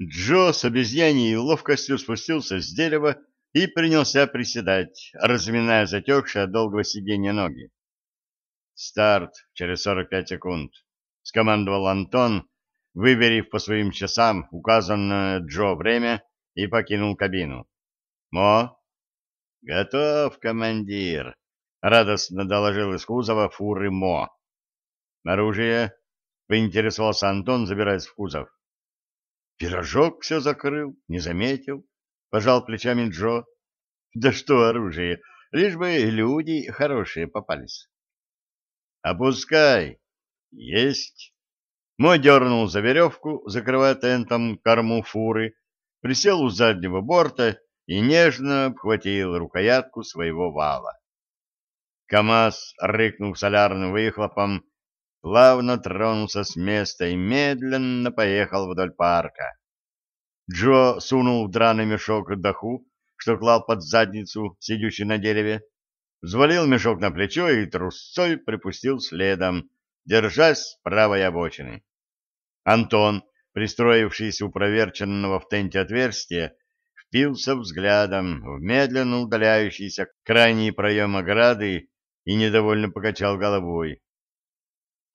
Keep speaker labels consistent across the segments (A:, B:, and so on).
A: Джо с обезьяньей ловкостью спустился с дерева и принялся приседать, разминая затекшие от долгого сидения ноги. «Старт через 45 секунд», — скомандовал Антон, выверив по своим часам указанное Джо время и покинул кабину. «Мо?» «Готов, командир», — радостно доложил из кузова фуры Мо. «Оружие?» — поинтересовался Антон, забираясь в кузов. Пирожок все закрыл, не заметил, — пожал плечами Джо. Да что оружие, лишь бы люди хорошие попались. Опускай. Есть. Мой дернул за веревку, закрывая тентом корму фуры, присел у заднего борта и нежно обхватил рукоятку своего вала. КамАЗ, рыкнув солярным выхлопом, плавно тронулся с места и медленно поехал вдоль парка. Джо сунул в драный мешок даху, что клал под задницу, сидящий на дереве, взвалил мешок на плечо и трусцой припустил следом, держась правой обочины. Антон, пристроившись у проверченного в тенте отверстия, впился взглядом в медленно удаляющийся крайний проем ограды и недовольно покачал головой.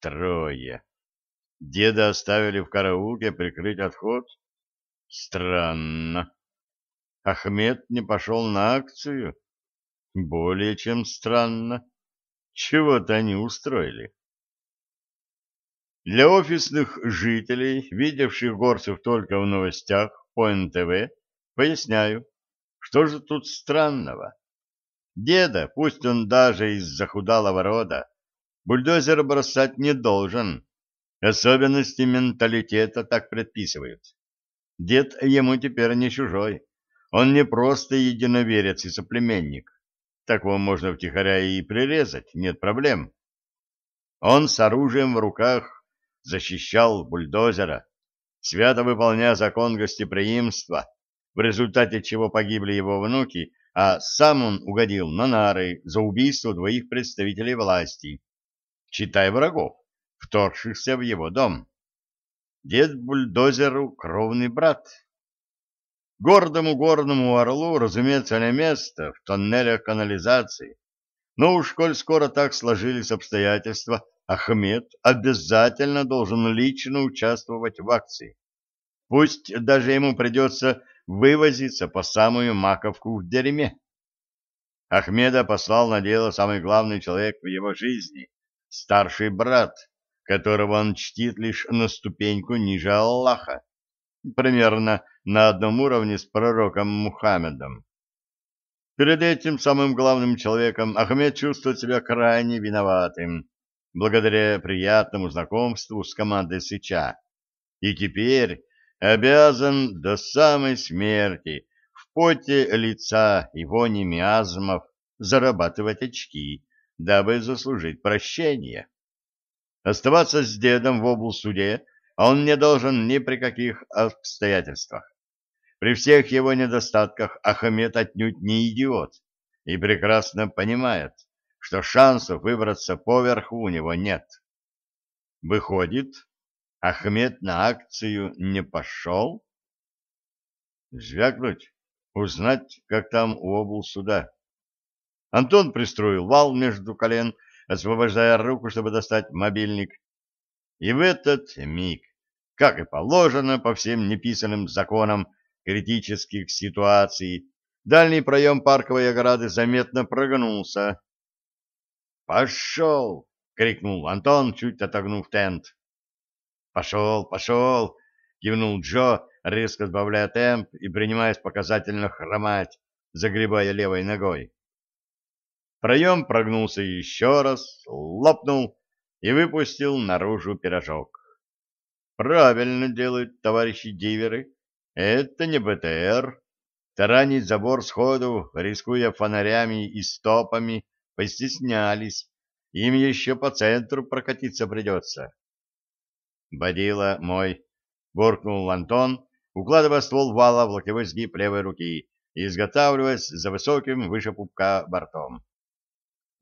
A: Трое. Деда оставили в караулке прикрыть отход. Странно. Ахмед не пошел на акцию? Более чем странно. Чего-то они устроили. Для офисных жителей, видевших горцев только в новостях по НТВ, поясняю, что же тут странного. Деда, пусть он даже из захудалого рода, бульдозер бросать не должен. Особенности менталитета так предписывают. Дед ему теперь не чужой. Он не просто единоверец и соплеменник. Такого можно втихаря и прирезать, нет проблем. Он с оружием в руках защищал бульдозера, свято выполняя закон гостеприимства, в результате чего погибли его внуки, а сам он угодил на нары за убийство двоих представителей власти, читай врагов, вторгшихся в его дом. Дед бульдозеру кровный брат. Гордому горному орлу, разумеется, не место в тоннелях канализации. Но уж коль скоро так сложились обстоятельства, Ахмед обязательно должен лично участвовать в акции. Пусть даже ему придется вывозиться по самую маковку в дерьме. Ахмеда послал на дело самый главный человек в его жизни, старший брат, которого он чтит лишь на ступеньку ниже Аллаха, примерно на одном уровне с пророком Мухаммедом. Перед этим самым главным человеком Ахмед чувствует себя крайне виноватым, благодаря приятному знакомству с командой Сыча, и теперь обязан до самой смерти в поте лица и вони миазмов зарабатывать очки, дабы заслужить прощение. Оставаться с дедом в облсуде он не должен ни при каких обстоятельствах. При всех его недостатках Ахмед отнюдь не идиот и прекрасно понимает, что шансов выбраться поверху у него нет. Выходит, Ахмед на акцию не пошел? Звякнуть, узнать, как там у облсуда. Антон пристроил вал между колен освобождая руку, чтобы достать мобильник. И в этот миг, как и положено по всем неписанным законам критических ситуаций, дальний проем парковой ограды заметно прогнулся. «Пошел!» — крикнул Антон, чуть отогнув тент. «Пошел, пошел!» — кивнул Джо, резко сбавляя темп и принимаясь показательно хромать, загребая левой ногой. Проем прогнулся еще раз, лопнул и выпустил наружу пирожок. Правильно делают товарищи диверы. Это не БТР. Таранить забор сходу, рискуя фонарями и стопами, постеснялись. Им еще по центру прокатиться придется. Бодила мой, буркнул Антон, укладывая ствол вала в локтевой сгиб левой руки и изготавливаясь за высоким выше пупка бортом.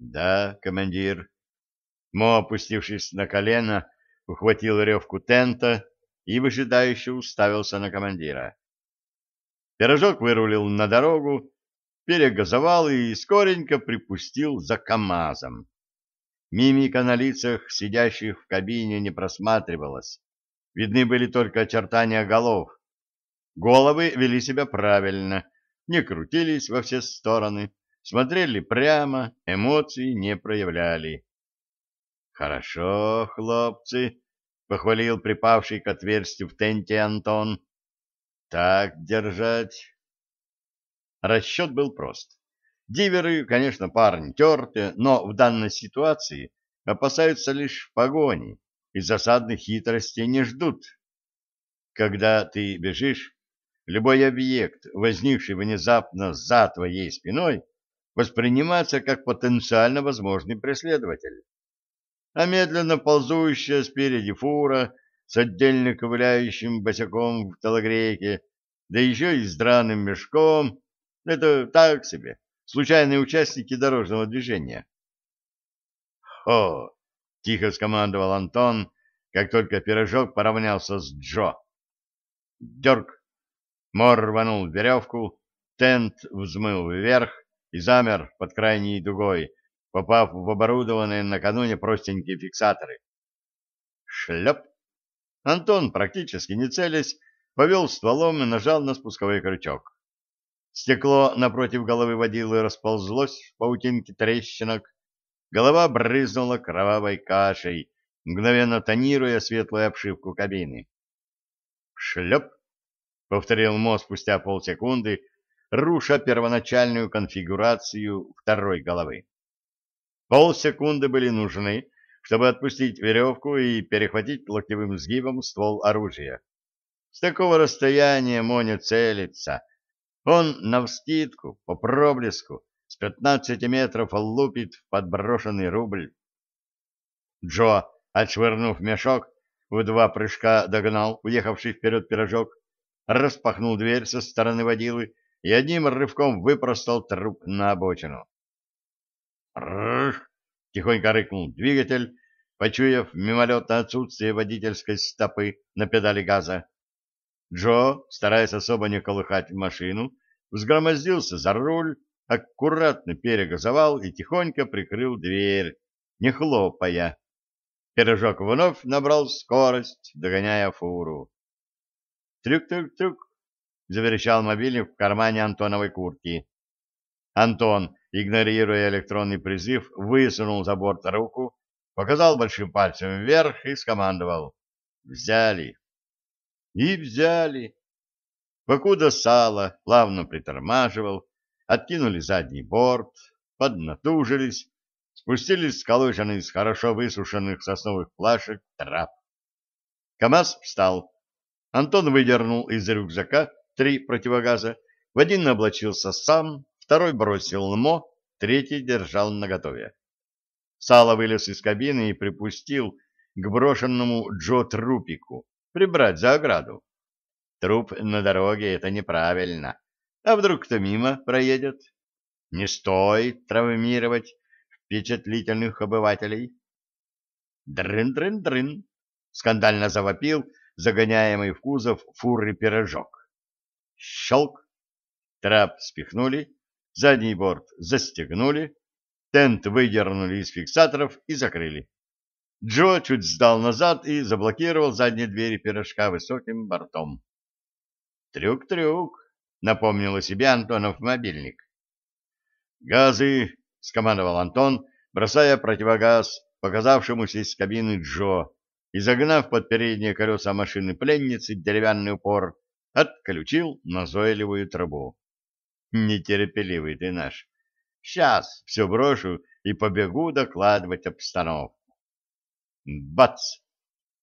A: Да, командир. Мо, опустившись на колено, ухватил ревку тента, и выжидающе уставился на командира. Пирожок вырулил на дорогу, перегазовал и скоренько припустил за КамАЗом. Мимика на лицах сидящих в кабине не просматривалась. Видны были только очертания голов. Головы вели себя правильно, не крутились во все стороны, смотрели прямо, эмоций не проявляли. «Хорошо, хлопцы», — похвалил припавший к отверстию в тенте Антон. «Так держать». Расчет был прост. Диверы, конечно, парни тертые, но в данной ситуации опасаются лишь погони и засадных хитростей не ждут. Когда ты бежишь, любой объект, возникший внезапно за твоей спиной, воспринимается как потенциально возможный преследователь. А медленно ползущая спереди фура с отдельно ковыляющим босяком в телогрейке, да еще и с драным мешком, это так себе, случайные участники дорожного движения. «Хо!» — тихо скомандовал Антон, как только пирожок поравнялся с Джо. «Дерг!» Мор рванул веревку, тент взмыл вверх и замер под крайней дугой, попав в оборудованные накануне простенькие фиксаторы. Шлеп! Антон, практически не целясь, повел стволом и нажал на спусковой крючок. Стекло напротив головы водилы расползлось в паутинке трещинок, голова брызнула кровавой кашей, мгновенно тонируя светлую обшивку кабины. «Шлеп!» — повторил Мо спустя полсекунды, руша первоначальную конфигурацию второй головы. Полсекунды были нужны, чтобы отпустить веревку и перехватить локтевым сгибом ствол оружия. С такого расстояния Моня целится. Он навскидку, по проблеску, с пятнадцати метров лупит в подброшенный рубль. Джо, отшвырнув мешок, в два прыжка догнал уехавший вперед пирожок, распахнул дверь со стороны водилы и одним рывком выпростал труп на обочину. «Рррр!» — тихонько рыкнул двигатель, почуяв мимолетное отсутствие водительской стопы на педали газа. Джо, стараясь особо не колыхать машину, взгромоздился за руль, аккуратно перегазовал и тихонько прикрыл дверь, не хлопая. Пирожок вновь набрал скорость, догоняя фуру. «Трюк-трюк-трюк!» — заверещал мобильник в кармане Антоновой куртки. Антон, игнорируя электронный призыв, высунул за борт руку, показал большим пальцем вверх и скомандовал «Взяли!» И взяли. Покуда сало плавно притормаживал, откинули задний борт, поднатужились, спустились сколоченный из хорошо высушенных сосновых плашек трап. КамАЗ встал. Антон выдернул из рюкзака три противогаза, в один облачился сам, второй бросил мо, третий держал наготове. Сало вылез из кабины и припустил к брошенному Джо трупику, прибрать за ограду. Труп на дороге — это неправильно. А вдруг кто мимо проедет? Не стоит травмировать впечатлительных обывателей. Дрын-дрын-дрын! Скандально завопил загоняемый в кузов фуры пирожок. Щелк! Трап спихнули, задний борт застегнули, тент выдернули из фиксаторов и закрыли. Джо чуть сдал назад и заблокировал задние двери пирожка высоким бортом. «Трюк-трюк», — напомнил о себе Антонов мобильник. «Газы!» — скомандовал Антон, бросая противогаз показавшемуся из кабины Джо и, загнав под передние колеса машины пленницы деревянный упор, отключил назойливую трубу. Нетерпеливый ты наш. Сейчас все брошу и побегу докладывать обстановку. Бац!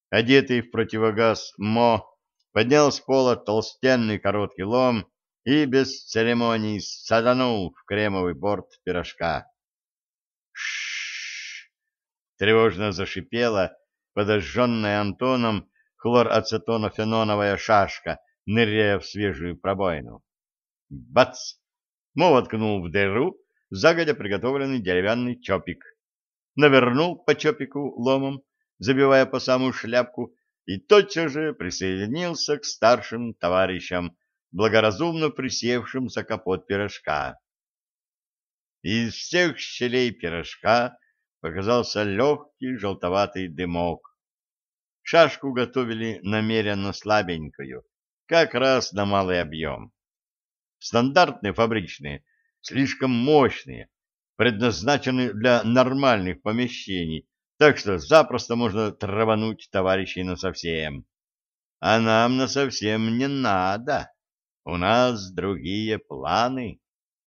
A: Одетый в противогаз Мо поднял с пола толстенный короткий лом и без церемоний саданул в кремовый борт пирожка. Шш! Тревожно зашипела подожженная Антоном хлорацетонофеноновая шашка, ныряя в свежую пробоину. Бац! Мо воткнул в дыру загодя приготовленный деревянный чопик. Навернул по чопику ломом, забивая по самую шляпку, и тотчас же присоединился к старшим товарищам, благоразумно присевшим за капот пирожка. Из всех щелей пирожка показался легкий желтоватый дымок. Шашку готовили намеренно слабенькую, как раз на малый объем. Стандартные фабричные, слишком мощные, предназначены для нормальных помещений, так что запросто можно травануть товарищей насовсем. А нам насовсем не надо. У нас другие планы.